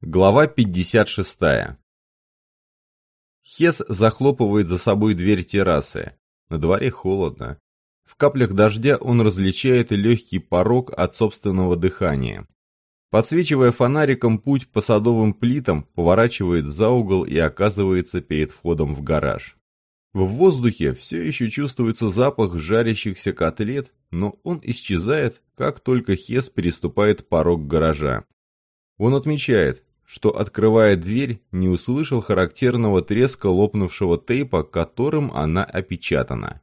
Глава 56. Хес захлопывает за собой дверь террасы. На дворе холодно. В каплях дождя он различает легкий порог от собственного дыхания. Подсвечивая фонариком путь по садовым плитам, поворачивает за угол и оказывается перед входом в гараж. В воздухе все еще чувствуется запах жарящихся котлет, но он исчезает, как только Хес переступает порог гаража. Он отмечает, что, открывая дверь, не услышал характерного треска лопнувшего тейпа, которым она опечатана.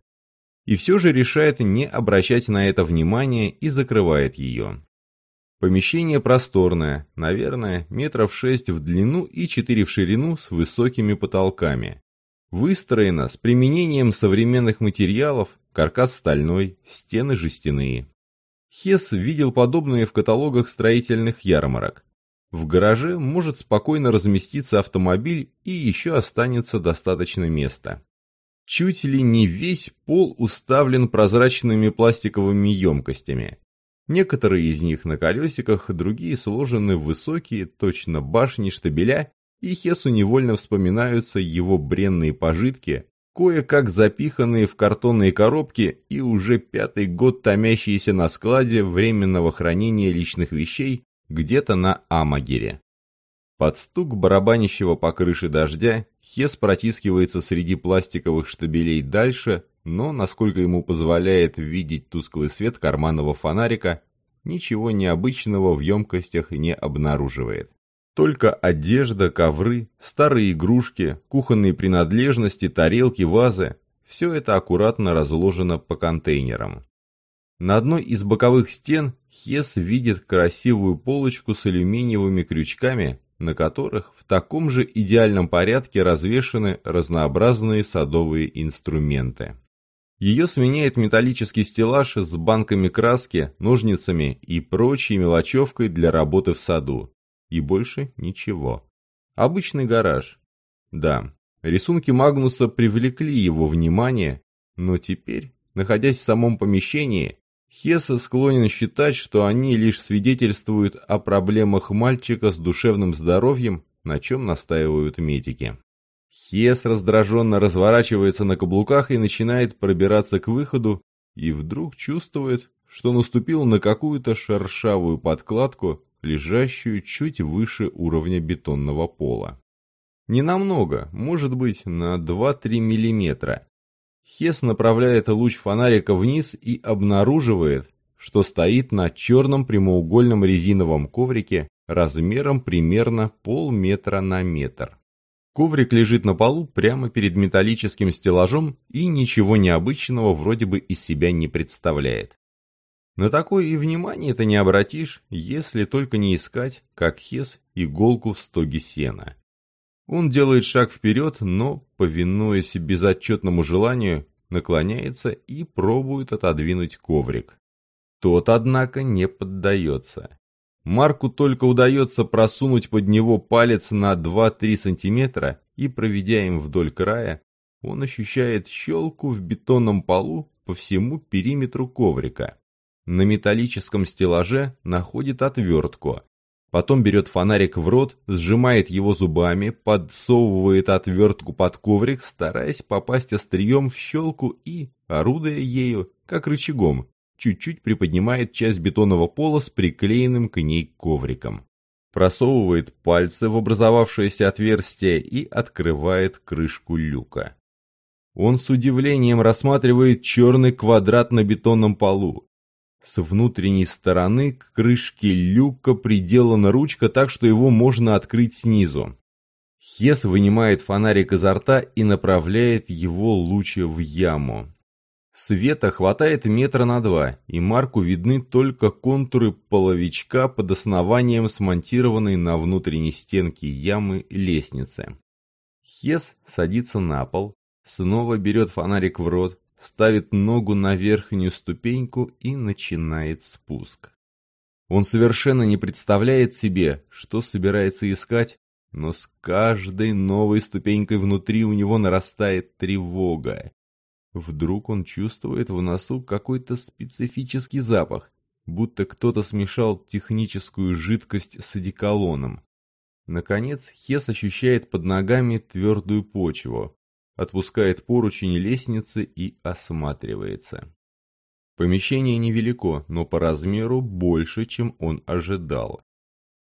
И все же решает не обращать на это внимания и закрывает ее. Помещение просторное, наверное, метров шесть в длину и четыре в ширину с высокими потолками. Выстроено с применением современных материалов, каркас стальной, стены жестяные. Хесс видел подобные в каталогах строительных ярмарок. В гараже может спокойно разместиться автомобиль и еще останется достаточно места. Чуть ли не весь пол уставлен прозрачными пластиковыми емкостями. Некоторые из них на колесиках, другие сложены в высокие, точно башни штабеля, и Хесу невольно вспоминаются его бренные пожитки, кое-как запиханные в картонные коробки и уже пятый год томящиеся на складе временного хранения личных вещей где-то на Амагере. Под стук барабанящего по крыше дождя Хес протискивается среди пластиковых штабелей дальше, но, насколько ему позволяет видеть тусклый свет карманного фонарика, ничего необычного в емкостях не обнаруживает. Только одежда, ковры, старые игрушки, кухонные принадлежности, тарелки, вазы – все это аккуратно разложено по контейнерам. На одной из боковых стен Хес видит красивую полочку с алюминиевыми крючками, на которых в таком же идеальном порядке развешаны разнообразные садовые инструменты. Ее сменяет металлический стеллаж с банками краски, ножницами и прочей мелочевкой для работы в саду. И больше ничего. Обычный гараж. Да, рисунки Магнуса привлекли его внимание, но теперь, находясь в самом помещении, Хесса склонен считать, что они лишь свидетельствуют о проблемах мальчика с душевным здоровьем, на чем настаивают медики. Хес раздраженно разворачивается на каблуках и начинает пробираться к выходу, и вдруг чувствует, что наступил на какую-то шершавую подкладку, лежащую чуть выше уровня бетонного пола. Не намного, может быть, на 2-3 миллиметра, Хес направляет луч фонарика вниз и обнаруживает, что стоит на черном прямоугольном резиновом коврике размером примерно полметра на метр. Коврик лежит на полу прямо перед металлическим стеллажом и ничего необычного вроде бы из себя не представляет. На такое и внимание-то не обратишь, если только не искать, как Хес, иголку в стоге сена. Он делает шаг вперед, но, повинуясь безотчетному желанию, наклоняется и пробует отодвинуть коврик. Тот, однако, не поддается. Марку только удается просунуть под него палец на 2-3 сантиметра, и, проведя им вдоль края, он ощущает щелку в бетонном полу по всему периметру коврика. На металлическом стеллаже находит отвертку, Потом берет фонарик в рот, сжимает его зубами, подсовывает отвертку под коврик, стараясь попасть острием в щелку и, орудуя ею, как рычагом, чуть-чуть приподнимает часть бетонного пола с приклеенным к ней ковриком. Просовывает пальцы в образовавшееся отверстие и открывает крышку люка. Он с удивлением рассматривает черный квадрат на бетонном полу. С внутренней стороны к крышке люка приделана ручка так, что его можно открыть снизу. Хес вынимает фонарик изо рта и направляет его луч в яму. Света хватает метра на два, и Марку видны только контуры половичка под основанием смонтированной на внутренней стенке ямы лестницы. Хес садится на пол, снова берет фонарик в рот, ставит ногу на верхнюю ступеньку и начинает спуск. Он совершенно не представляет себе, что собирается искать, но с каждой новой ступенькой внутри у него нарастает тревога. Вдруг он чувствует в носу какой-то специфический запах, будто кто-то смешал техническую жидкость с одеколоном. Наконец, Хес ощущает под ногами твердую почву, отпускает поручень лестницы и осматривается. Помещение невелико, но по размеру больше, чем он ожидал.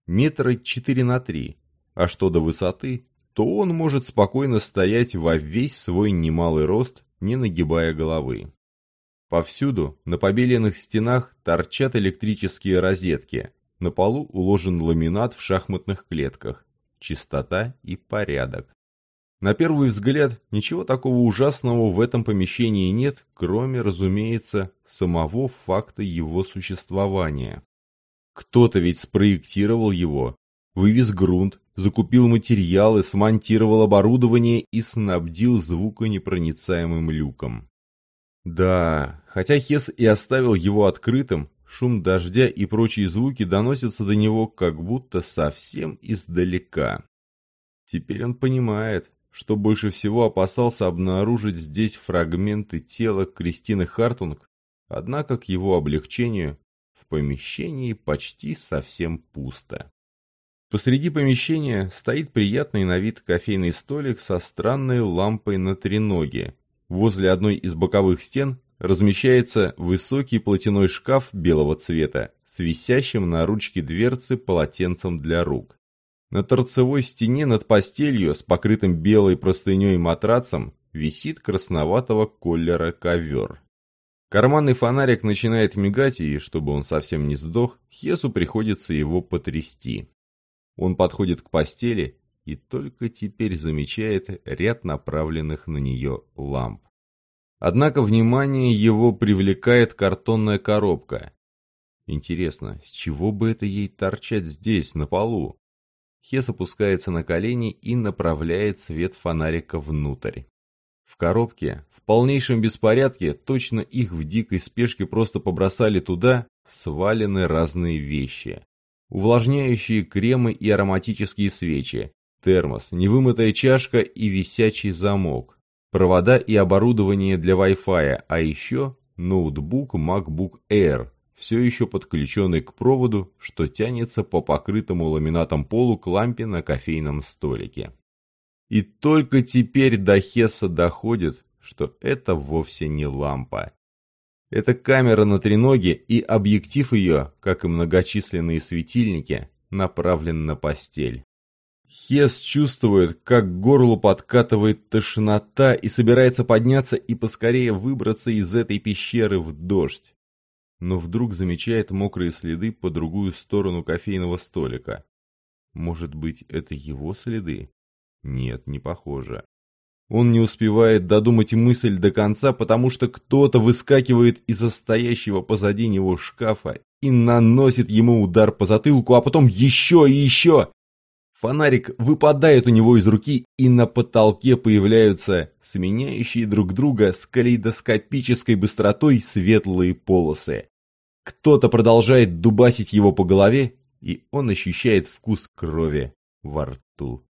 Метра четыре на три, а что до высоты, то он может спокойно стоять во весь свой немалый рост, не нагибая головы. Повсюду, на побеленных стенах, торчат электрические розетки, на полу уложен ламинат в шахматных клетках, чистота и порядок. На первый взгляд, ничего такого ужасного в этом помещении нет, кроме, разумеется, самого факта его существования. Кто-то ведь спроектировал его, вывез грунт, закупил материалы, смонтировал оборудование и снабдил звуконепроницаемым люком. Да, хотя Хес и оставил его открытым, шум дождя и прочие звуки доносятся до него как будто совсем издалека. Теперь он понимает, что больше всего опасался обнаружить здесь фрагменты тела Кристины Хартунг, однако к его облегчению в помещении почти совсем пусто. Посреди помещения стоит приятный на вид кофейный столик со странной лампой на треноге. Возле одной из боковых стен размещается высокий платяной шкаф белого цвета с висящим на ручке дверцы полотенцем для рук. На торцевой стене над постелью с покрытым белой простыней матрацем висит красноватого колера ковер. Карманный фонарик начинает мигать, и, чтобы он совсем не сдох, Хесу приходится его потрясти. Он подходит к постели и только теперь замечает ряд направленных на нее ламп. Однако внимание его привлекает картонная коробка. Интересно, с чего бы это ей торчать здесь, на полу? Хес опускается на колени и направляет свет фонарика внутрь. В коробке, в полнейшем беспорядке, точно их в дикой спешке просто побросали туда, свалены разные вещи. Увлажняющие кремы и ароматические свечи, термос, невымытая чашка и висячий замок, провода и оборудование для Wi-Fi, а еще ноутбук MacBook Air все еще подключенный к проводу, что тянется по покрытому ламинатом полу к лампе на кофейном столике. И только теперь до Хесса доходит, что это вовсе не лампа. Это камера на треноге, и объектив ее, как и многочисленные светильники, направлен на постель. Хес чувствует, как к горлу подкатывает тошнота и собирается подняться и поскорее выбраться из этой пещеры в дождь но вдруг замечает мокрые следы по другую сторону кофейного столика. Может быть, это его следы? Нет, не похоже. Он не успевает додумать мысль до конца, потому что кто-то выскакивает из-за стоящего позади него шкафа и наносит ему удар по затылку, а потом еще и еще. Фонарик выпадает у него из руки, и на потолке появляются сменяющие друг друга с калейдоскопической быстротой светлые полосы. Кто-то продолжает дубасить его по голове, и он ощущает вкус крови во рту.